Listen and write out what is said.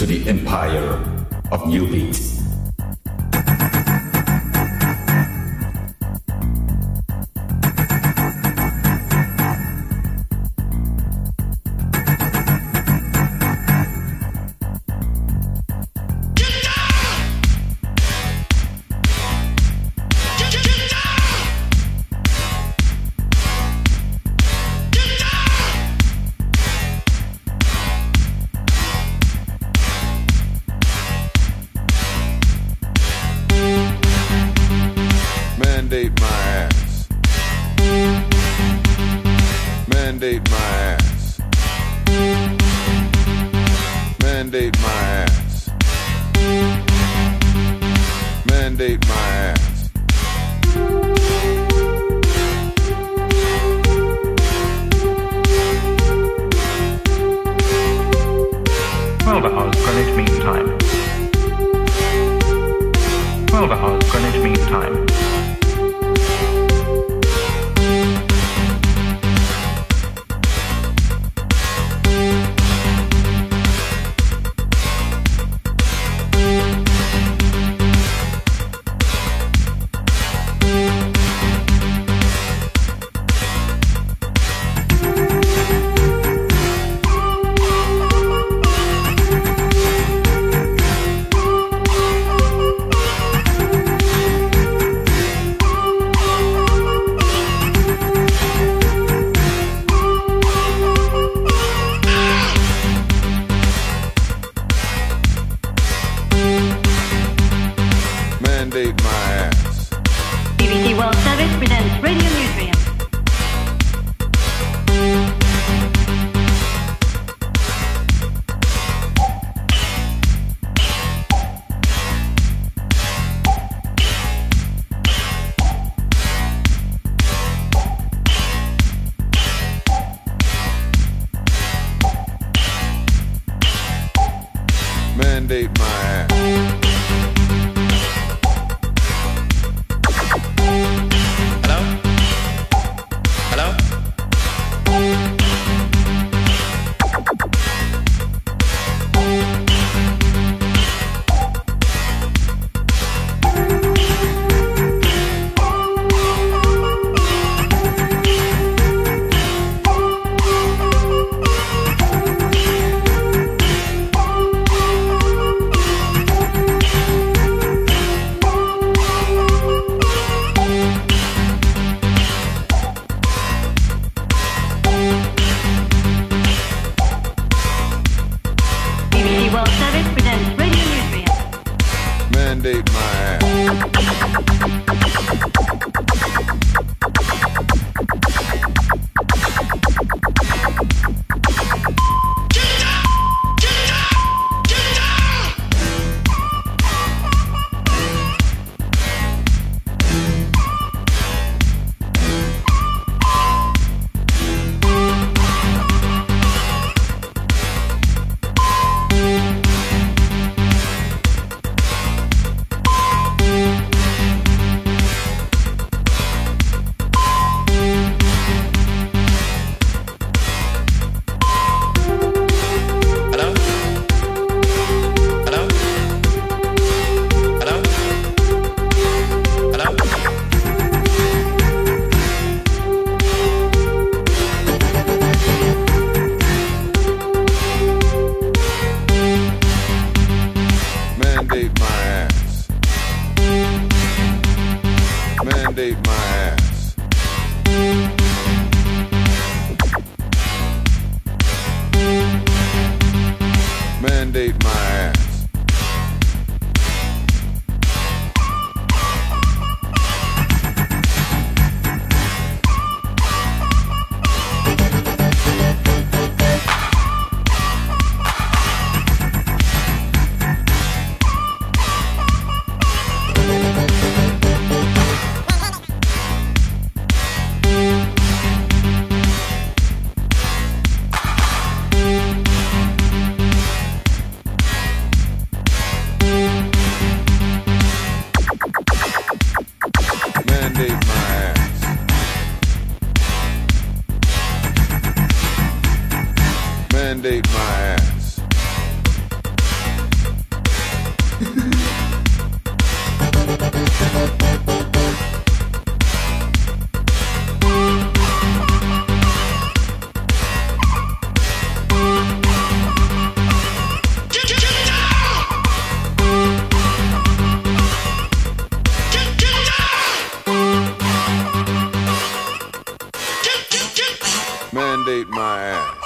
to the empire of New Greenwich Mean Time. 12 hours Greenwich Mean Time. my ass. BBC World Service presents Radio Newsroom. date my ass. Mandate my ass. mandate my ass. mandate my ass.